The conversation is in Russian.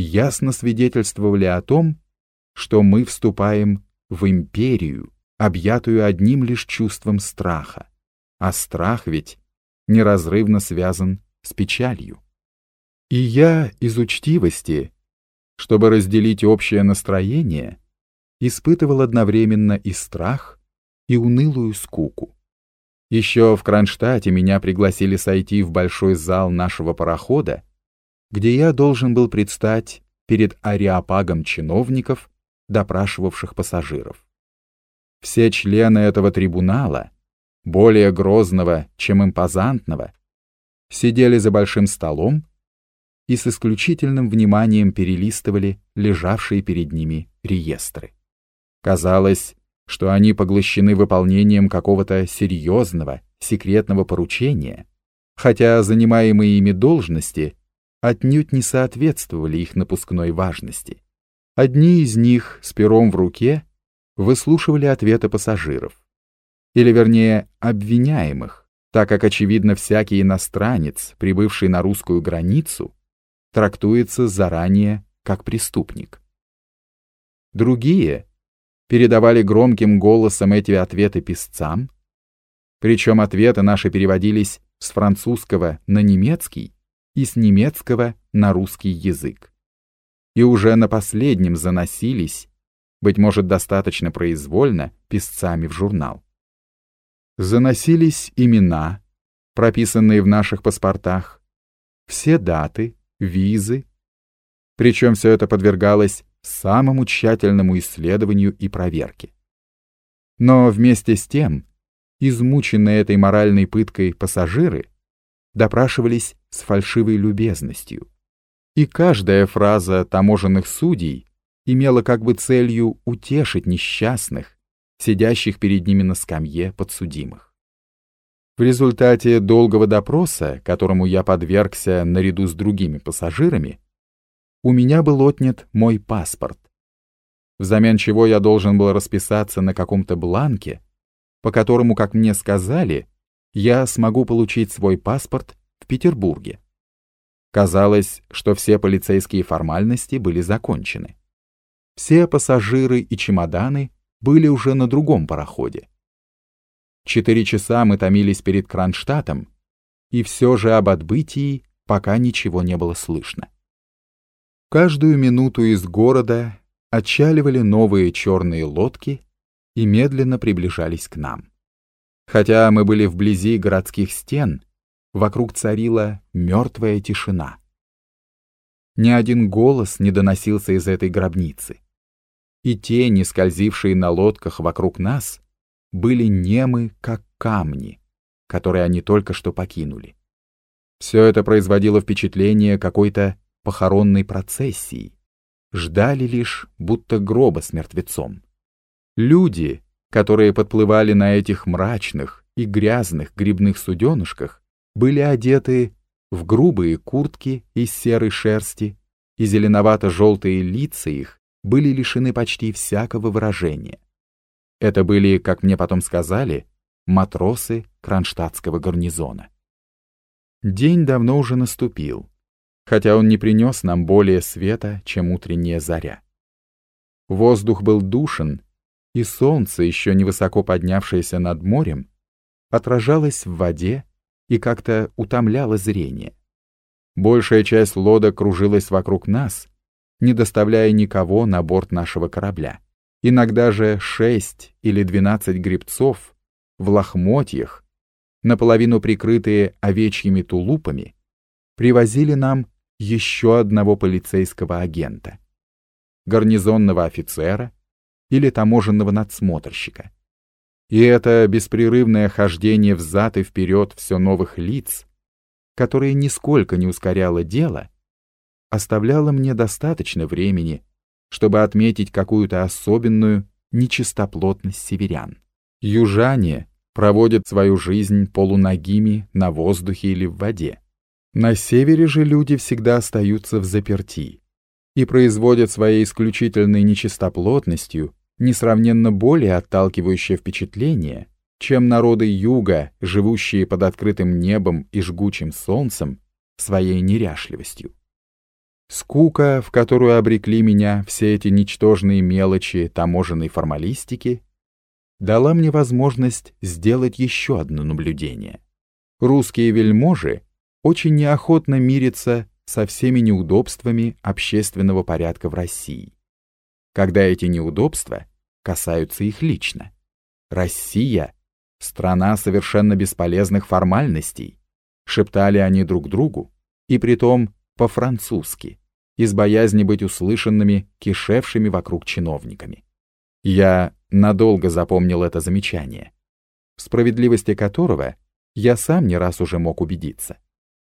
ясно свидетельствовали о том, что мы вступаем в империю, объятую одним лишь чувством страха, а страх ведь неразрывно связан с печалью. И я из учтивости, чтобы разделить общее настроение, испытывал одновременно и страх, и унылую скуку. Еще в Кронштадте меня пригласили сойти в большой зал нашего парохода, где я должен был предстать перед ареопагом чиновников, допрашивавших пассажиров. Все члены этого трибунала, более грозного, чем импозантного, сидели за большим столом и с исключительным вниманием перелистывали лежавшие перед ними реестры. Казалось, что они поглощены выполнением какого-то серьезного, секретного поручения, хотя занимаемые ими должности отнюдь не соответствовали их напускной важности. Одни из них с пером в руке выслушивали ответы пассажиров, или вернее обвиняемых, так как, очевидно, всякий иностранец, прибывший на русскую границу, трактуется заранее как преступник. Другие передавали громким голосом эти ответы писцам, причем ответы наши переводились с французского на немецкий и с немецкого на русский язык. И уже на последнем заносились, быть может, достаточно произвольно, писцами в журнал. Заносились имена, прописанные в наших паспортах, все даты, визы, причем все это подвергалось самому тщательному исследованию и проверке. Но вместе с тем, измученные этой моральной пыткой пассажиры допрашивались с фальшивой любезностью. И каждая фраза таможенных судей имела как бы целью утешить несчастных, сидящих перед ними на скамье подсудимых. В результате долгого допроса, которому я подвергся наряду с другими пассажирами, у меня был отнят мой паспорт, взамен чего я должен был расписаться на каком-то бланке, по которому, как мне сказали, я смогу получить свой паспорт в Петербурге. Казалось, что все полицейские формальности были закончены. Все пассажиры и чемоданы были уже на другом пароходе. Четыре часа мы томились перед Кронштадтом, и все же об отбытии пока ничего не было слышно. Каждую минуту из города отчаливали новые черные лодки и медленно приближались к нам. Хотя мы были вблизи городских стен, вокруг царила мертвая тишина. Ни один голос не доносился из этой гробницы. И тени, скользившие на лодках вокруг нас, были немы, как камни, которые они только что покинули. Все это производило впечатление какой-то похоронной процессии, ждали лишь будто гроба с мертвецом. Люди, которые подплывали на этих мрачных и грязных грибных суденышках, были одеты в грубые куртки из серой шерсти, и зеленовато-желтые лица их были лишены почти всякого выражения. Это были, как мне потом сказали, матросы кронштадтского гарнизона. День давно уже наступил, хотя он не принес нам более света, чем утренняя заря. Воздух был душен, и солнце, еще невысоко поднявшееся над морем, отражалось в воде и как-то утомляло зрение. Большая часть лодок кружилась вокруг нас, не доставляя никого на борт нашего корабля. Иногда же шесть или двенадцать гребцов в лохмотьях, наполовину прикрытые овечьими тулупами, привозили нам еще одного полицейского агента, гарнизонного офицера или таможенного надсмотрщика. И это беспрерывное хождение взад и вперед все новых лиц, которое нисколько не ускоряло дело, оставляло мне достаточно времени, чтобы отметить какую-то особенную нечистоплотность северян. Южане проводят свою жизнь полуногими на воздухе или в воде. На севере же люди всегда остаются в заперти и производят своей исключительной нечистоплотностью несравненно более отталкивающее впечатление, чем народы юга, живущие под открытым небом и жгучим солнцем, своей неряшливостью. Скука, в которую обрекли меня все эти ничтожные мелочи таможенной формалистики, дала мне возможность сделать еще одно наблюдение. Русские вельможи очень неохотно мирятся со всеми неудобствами общественного порядка в России, когда эти неудобства касаются их лично. Россия — страна совершенно бесполезных формальностей, шептали они друг другу, и притом по-французски, из боязни быть услышанными кишевшими вокруг чиновниками. Я надолго запомнил это замечание, в справедливости которого я сам не раз уже мог убедиться.